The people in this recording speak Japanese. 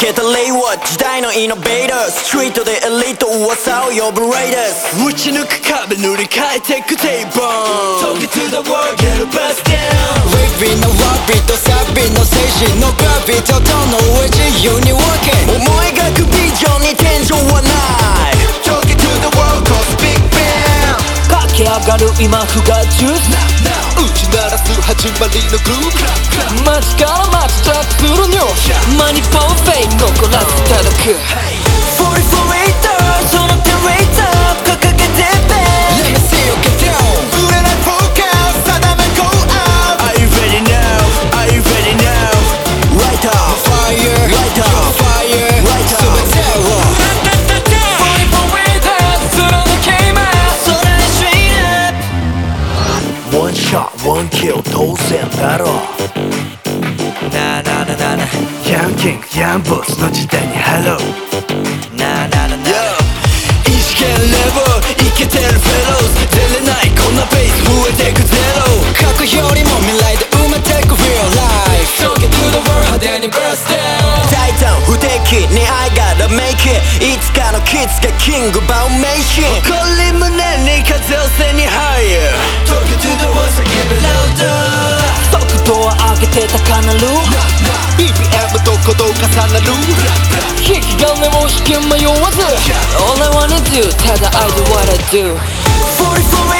けた令和時代のイノベーターストリートでエリート噂を呼ぶレイダー打ち抜く壁塗り替えてくテイボン Talk it to the world get a bust down Wavy のワビとサビの精神のバビととの上自由に walking る今不がジュース打ち鳴らす始まりのグループ。街から街ジャックするニューマニフォーフェイ残らず叩く、hey shot, one kill 当然だろなあなあなあなあヤンキング、ヤンボスの時代にハロー。なあなあなあなあ意識レベルイケてるフェローズ。出れないこんなペース増えてくゼロ。過去よりも未来で埋めてく real life Talk it to the world 派手に不敵に I gotta make it いつかのキッズがキングバウメイシン誇り胸に風度を上げて高鳴る BPM どこど重なる？引き金も引き迷わず。All I wanna do ただ I do what I do. 44